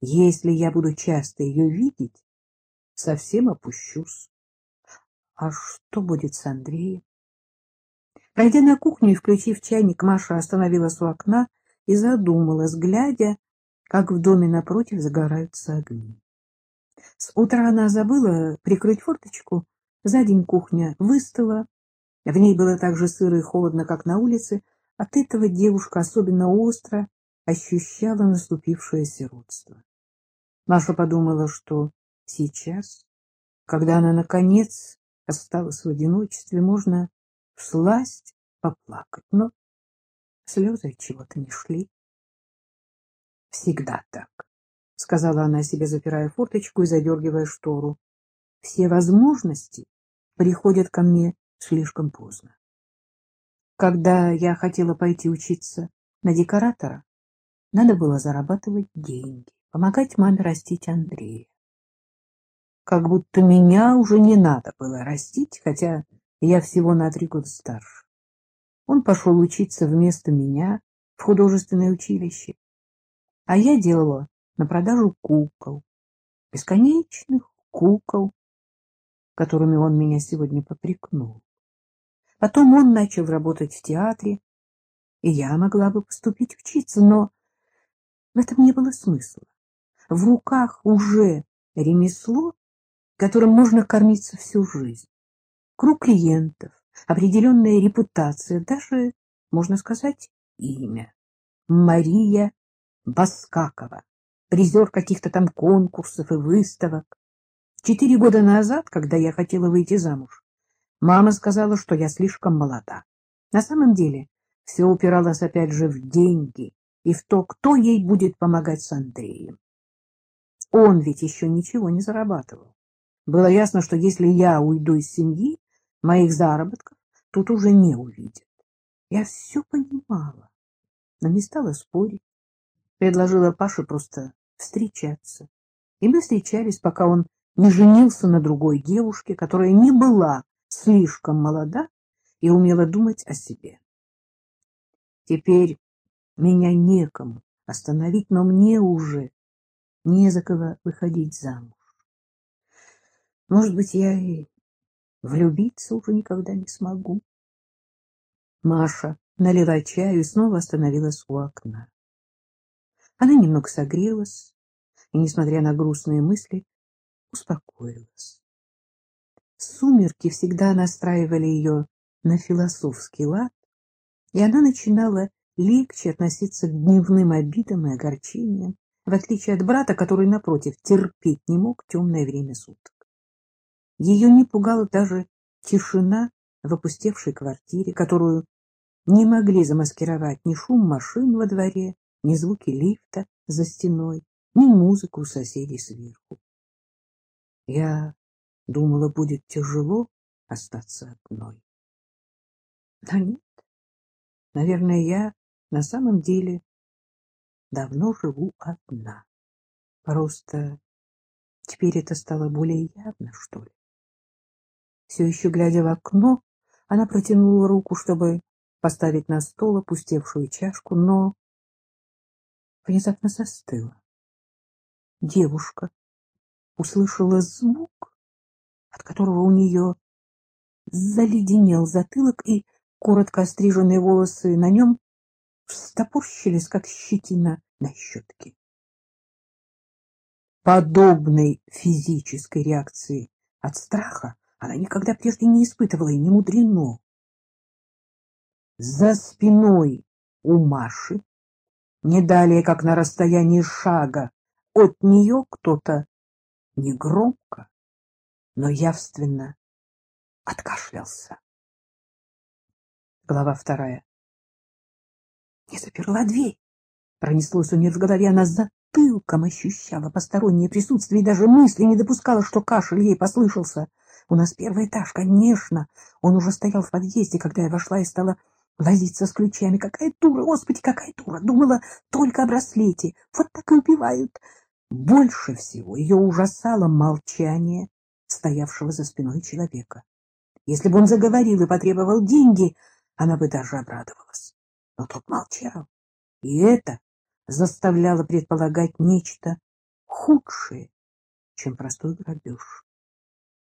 Если я буду часто ее видеть, совсем опущусь. А что будет с Андреем? Пройдя на кухню и включив чайник, Маша остановилась у окна и задумалась, глядя, как в доме напротив загораются огни. С утра она забыла прикрыть форточку, за день кухня выстыла, в ней было так же сыро и холодно, как на улице, от этого девушка особенно остро ощущала наступившее сиротство. Маша подумала, что сейчас, когда она, наконец, осталась в одиночестве, можно всласть поплакать, но слезы чего-то не шли. Всегда так, — сказала она себе, запирая форточку и задергивая штору. Все возможности приходят ко мне слишком поздно. Когда я хотела пойти учиться на декоратора, надо было зарабатывать деньги, помогать маме растить Андрея. Как будто меня уже не надо было растить, хотя я всего на три года старше. Он пошел учиться вместо меня в художественное училище, а я делала на продажу кукол, бесконечных кукол, которыми он меня сегодня попрекнул. Потом он начал работать в театре, и я могла бы поступить учиться, но в этом не было смысла. В руках уже ремесло, которым можно кормиться всю жизнь. Круг клиентов, определенная репутация, даже, можно сказать, имя. Мария Баскакова, призер каких-то там конкурсов и выставок. Четыре года назад, когда я хотела выйти замуж, мама сказала, что я слишком молода. На самом деле все упиралось опять же в деньги и в то, кто ей будет помогать с Андреем. Он ведь еще ничего не зарабатывал. Было ясно, что если я уйду из семьи, моих заработков тут уже не увидят. Я все понимала, но не стала спорить. Предложила Паше просто встречаться. И мы встречались, пока он не женился на другой девушке, которая не была слишком молода и умела думать о себе. Теперь меня некому остановить, но мне уже не за кого выходить замуж. Может быть, я и влюбиться уже никогда не смогу. Маша налила чаю и снова остановилась у окна. Она немного согрелась и, несмотря на грустные мысли, успокоилась. Сумерки всегда настраивали ее на философский лад, и она начинала легче относиться к дневным обидам и огорчениям, в отличие от брата, который, напротив, терпеть не мог темное время суток. Ее не пугала даже тишина в опустевшей квартире, которую не могли замаскировать ни шум машин во дворе, ни звуки лифта за стеной, ни музыку у соседей сверху. Я думала, будет тяжело остаться одной. Но нет. Наверное, я на самом деле давно живу одна. Просто теперь это стало более явно, что ли. Все еще глядя в окно, она протянула руку, чтобы поставить на стол опустевшую чашку, но внезапно застыла. Девушка услышала звук, от которого у нее заледенел затылок, и коротко остриженные волосы на нем встопорщились, как щетина на щетке. Подобной физической реакции от страха она никогда прежде не испытывала, и не мудрено. За спиной у Маши, не далее, как на расстоянии шага, от нее кто-то негромко, но явственно откашлялся. Глава вторая. Не заперла дверь. Пронеслось у нее в голове, она затылком ощущала постороннее присутствие и даже мысли не допускала, что кашель ей послышался. У нас первый этаж, конечно. Он уже стоял в подъезде, когда я вошла и стала возиться с ключами. Какая дура, господи, какая дура. Думала только о браслете. Вот так и убивают. Больше всего ее ужасало молчание стоявшего за спиной человека. Если бы он заговорил и потребовал деньги, она бы даже обрадовалась. Но тот молчал. И это заставляло предполагать нечто худшее, чем простой грабеж.